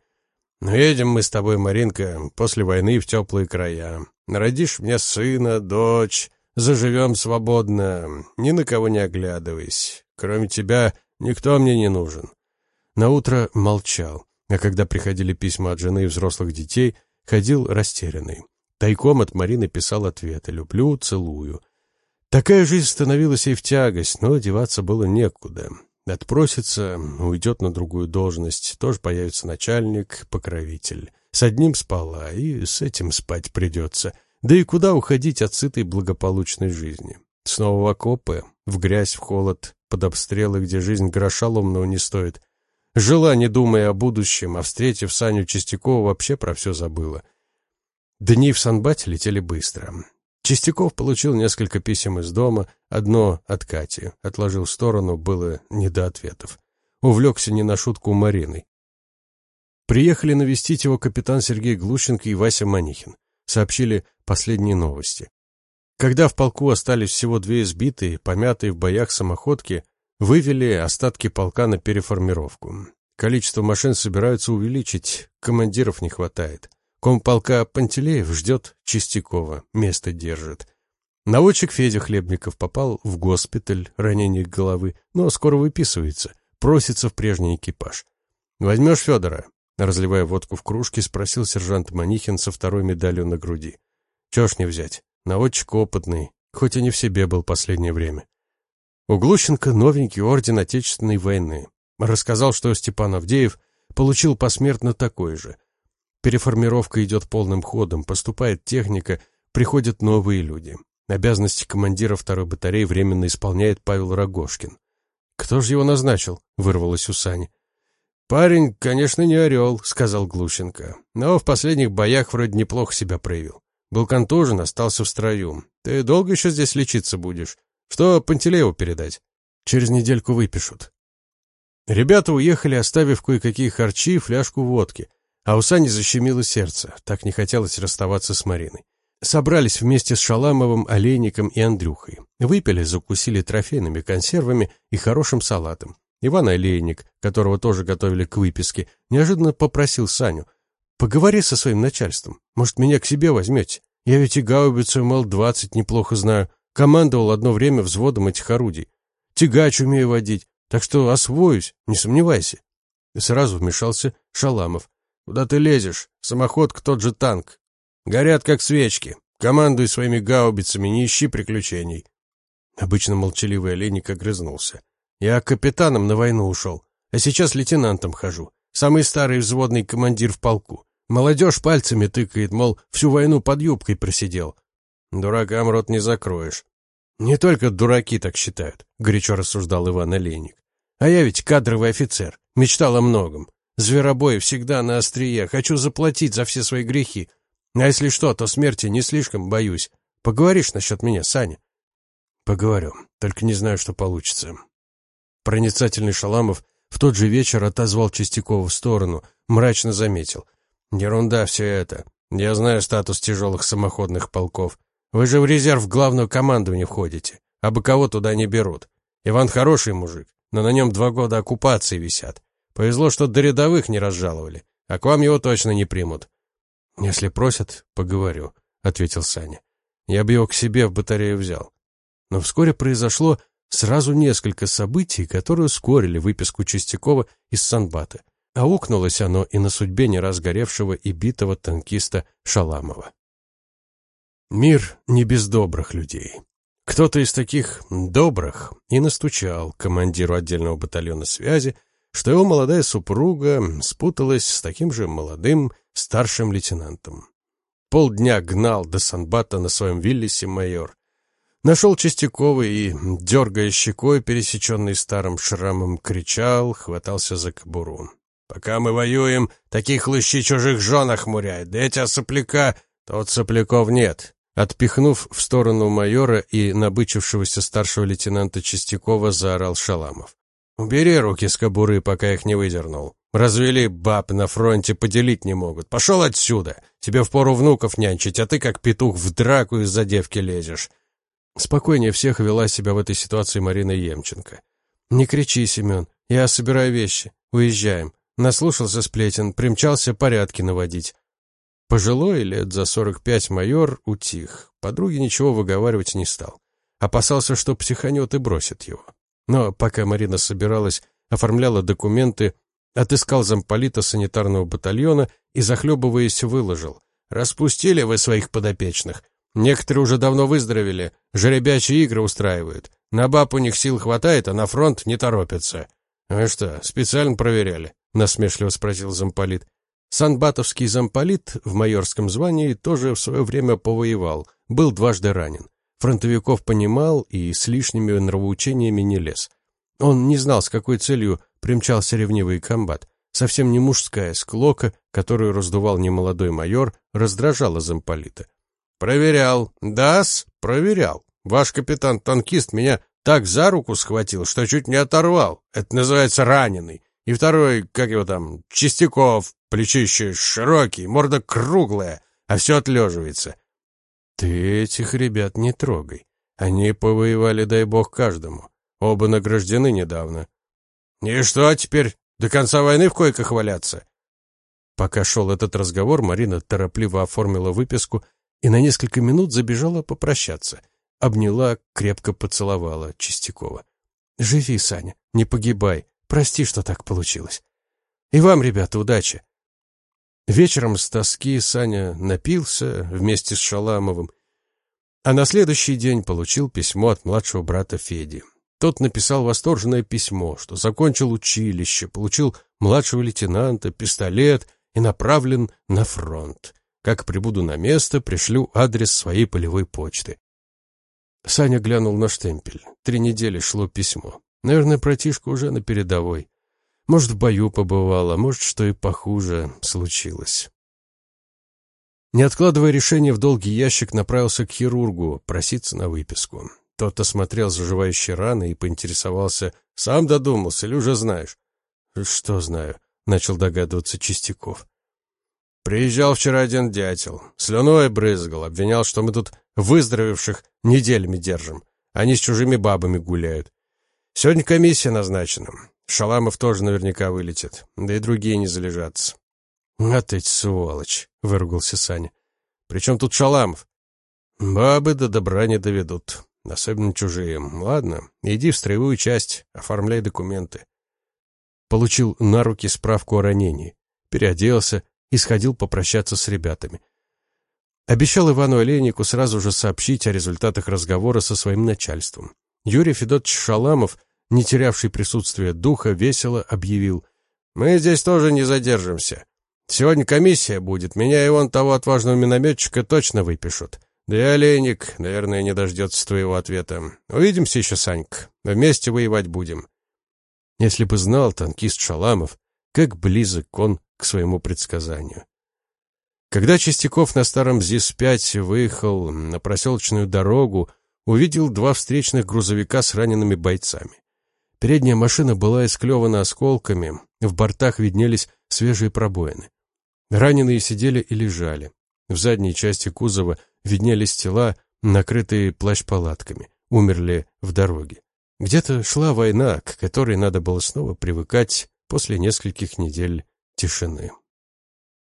«Но едем мы с тобой, Маринка, после войны в теплые края. Родишь мне сына, дочь, заживем свободно, ни на кого не оглядываясь. Кроме тебя никто мне не нужен». Наутро молчал, а когда приходили письма от жены и взрослых детей, ходил растерянный. Тайком от Марины писал ответы «люблю, целую». Такая жизнь становилась и в тягость, но деваться было некуда. Отпросится, уйдет на другую должность, тоже появится начальник, покровитель. С одним спала, и с этим спать придется. Да и куда уходить от сытой благополучной жизни? Снова в окопы, в грязь, в холод, под обстрелы, где жизнь гроша ломного не стоит. Жила, не думая о будущем, а встретив Саню Чистякова, вообще про все забыла. Дни в Санбате летели быстро. Чистяков получил несколько писем из дома, одно от Кати. Отложил в сторону, было не до ответов. Увлекся не на шутку Мариной. Приехали навестить его капитан Сергей Глущенко и Вася Манихин. Сообщили последние новости. Когда в полку остались всего две избитые, помятые в боях самоходки, вывели остатки полка на переформировку. Количество машин собираются увеличить, командиров не хватает. Комполка Пантелеев ждет Чистякова, место держит. Наводчик Федя Хлебников попал в госпиталь, ранение головы, но скоро выписывается, просится в прежний экипаж. «Возьмешь Федора?» Разливая водку в кружке, спросил сержант Манихин со второй медалью на груди. «Чего ж не взять? Наводчик опытный, хоть и не в себе был последнее время». У Глущенко новенький орден Отечественной войны. Рассказал, что Степан Авдеев получил посмертно такой же. Переформировка идет полным ходом, поступает техника, приходят новые люди. Обязанности командира второй батареи временно исполняет Павел Рогошкин. «Кто же его назначил?» — вырвалось у Сани. «Парень, конечно, не орел», — сказал Глущенко. «Но в последних боях вроде неплохо себя проявил. Был контужен, остался в строю. Ты долго еще здесь лечиться будешь? Что Пантелееву передать? Через недельку выпишут». Ребята уехали, оставив кое-какие харчи и фляжку водки. А у Сани защемило сердце. Так не хотелось расставаться с Мариной. Собрались вместе с Шаламовым, Олейником и Андрюхой. Выпили, закусили трофейными консервами и хорошим салатом. Иван Олейник, которого тоже готовили к выписке, неожиданно попросил Саню. «Поговори со своим начальством. Может, меня к себе возьмете? Я ведь и гаубицу МЛ-20 неплохо знаю. Командовал одно время взводом этих орудий. Тягач умею водить, так что освоюсь, не сомневайся». И сразу вмешался Шаламов. «Куда ты лезешь? Самоходка тот же танк. Горят, как свечки. Командуй своими гаубицами, не ищи приключений». Обычно молчаливый Олейник огрызнулся. Я капитаном на войну ушел, а сейчас лейтенантом хожу. Самый старый взводный командир в полку. Молодежь пальцами тыкает, мол, всю войну под юбкой просидел. Дуракам рот не закроешь. Не только дураки так считают, горячо рассуждал Иван Олейник. А я ведь кадровый офицер, мечтал о многом. Зверобой всегда на острие, хочу заплатить за все свои грехи. А если что, то смерти не слишком боюсь. Поговоришь насчет меня, Саня?» «Поговорю, только не знаю, что получится». Проницательный Шаламов в тот же вечер отозвал Чистякова в сторону, мрачно заметил. «Ерунда все это. Я знаю статус тяжелых самоходных полков. Вы же в резерв главного командования входите, а бы кого туда не берут. Иван хороший мужик, но на нем два года оккупации висят. Повезло, что до рядовых не разжаловали, а к вам его точно не примут». «Если просят, поговорю», — ответил Саня. «Я бы его к себе в батарею взял». Но вскоре произошло сразу несколько событий, которые ускорили выписку Чистякова из Санбата. Аукнулось оно и на судьбе не раз горевшего и битого танкиста Шаламова. Мир не без добрых людей. Кто-то из таких добрых и настучал командиру отдельного батальона связи, что его молодая супруга спуталась с таким же молодым старшим лейтенантом. Полдня гнал до Санбата на своем Виллисе майор. Нашел Чистякова и, дергая щекой, пересеченный старым шрамом, кричал, хватался за кобуру. «Пока мы воюем, таких хлыщи чужих жен охмуряют, да эти сопляка...» «Тот сопляков нет. Отпихнув в сторону майора и набычившегося старшего лейтенанта Чистякова, заорал Шаламов. «Убери руки с кобуры, пока их не выдернул. Развели баб на фронте, поделить не могут. Пошел отсюда! Тебе впору внуков нянчить, а ты как петух в драку из-за девки лезешь». Спокойнее всех вела себя в этой ситуации Марина Емченко. «Не кричи, Семен, я собираю вещи. Уезжаем». Наслушался сплетен, примчался порядки наводить. Пожилой, лет за сорок пять майор, утих. Подруге ничего выговаривать не стал. Опасался, что психанет и бросит его. Но пока Марина собиралась, оформляла документы, отыскал замполита санитарного батальона и, захлебываясь, выложил. «Распустили вы своих подопечных. Некоторые уже давно выздоровели, жеребячие игры устраивают. На баб у них сил хватает, а на фронт не торопятся». «Вы что, специально проверяли?» — насмешливо спросил замполит. Санбатовский замполит в майорском звании тоже в свое время повоевал, был дважды ранен. Фронтовиков понимал и с лишними нравоучениями не лез. Он не знал, с какой целью примчался ревнивый комбат. Совсем не мужская склока, которую раздувал немолодой майор, раздражала замполита. «Проверял. Да-с, проверял. Ваш капитан-танкист меня так за руку схватил, что чуть не оторвал. Это называется раненый. И второй, как его там, Чистяков, плечище широкий, морда круглая, а все отлеживается. Ты этих ребят не трогай. Они повоевали, дай бог, каждому. Оба награждены недавно. И что теперь, до конца войны в койках валяться? Пока шел этот разговор, Марина торопливо оформила выписку и на несколько минут забежала попрощаться. Обняла, крепко поцеловала Чистякова. «Живи, Саня, не погибай. Прости, что так получилось. И вам, ребята, удачи. Вечером с тоски Саня напился вместе с Шаламовым, а на следующий день получил письмо от младшего брата Феди. Тот написал восторженное письмо, что закончил училище, получил младшего лейтенанта, пистолет и направлен на фронт. Как прибуду на место, пришлю адрес своей полевой почты. Саня глянул на штемпель. Три недели шло письмо. Наверное, братишка уже на передовой. Может, в бою побывала, может, что и похуже случилось. Не откладывая решение в долгий ящик, направился к хирургу проситься на выписку. Тот осмотрел заживающие раны и поинтересовался, «Сам додумался или уже знаешь?» «Что знаю?» — начал догадываться Чистяков. «Приезжал вчера один дятел, слюной брызгал, обвинял, что мы тут выздоровевших неделями держим. Они с чужими бабами гуляют. Сегодня комиссия назначена. Шаламов тоже наверняка вылетит, да и другие не залежатся. «А ты сволочь!» — выругался Саня. «Причем тут Шаламов?» «Бабы до добра не доведут, особенно чужие. Ладно, иди в строевую часть, оформляй документы». Получил на руки справку о ранении, переоделся и сходил попрощаться с ребятами. Обещал Ивану Олейнику сразу же сообщить о результатах разговора со своим начальством. Юрий Федотович Шаламов, не терявший присутствие духа, весело объявил. «Мы здесь тоже не задержимся. Сегодня комиссия будет, меня и вон того отважного минометчика точно выпишут. Да и Олейник, наверное, не дождется твоего ответа. Увидимся еще, Санька. Вместе воевать будем». Если бы знал танкист Шаламов, как близок он к своему предсказанию. Когда Чистяков на старом ЗИС-5 выехал на проселочную дорогу, увидел два встречных грузовика с ранеными бойцами. Передняя машина была исклевана осколками, в бортах виднелись свежие пробоины. Раненые сидели и лежали. В задней части кузова виднелись тела, накрытые плащ-палатками, умерли в дороге. Где-то шла война, к которой надо было снова привыкать после нескольких недель тишины.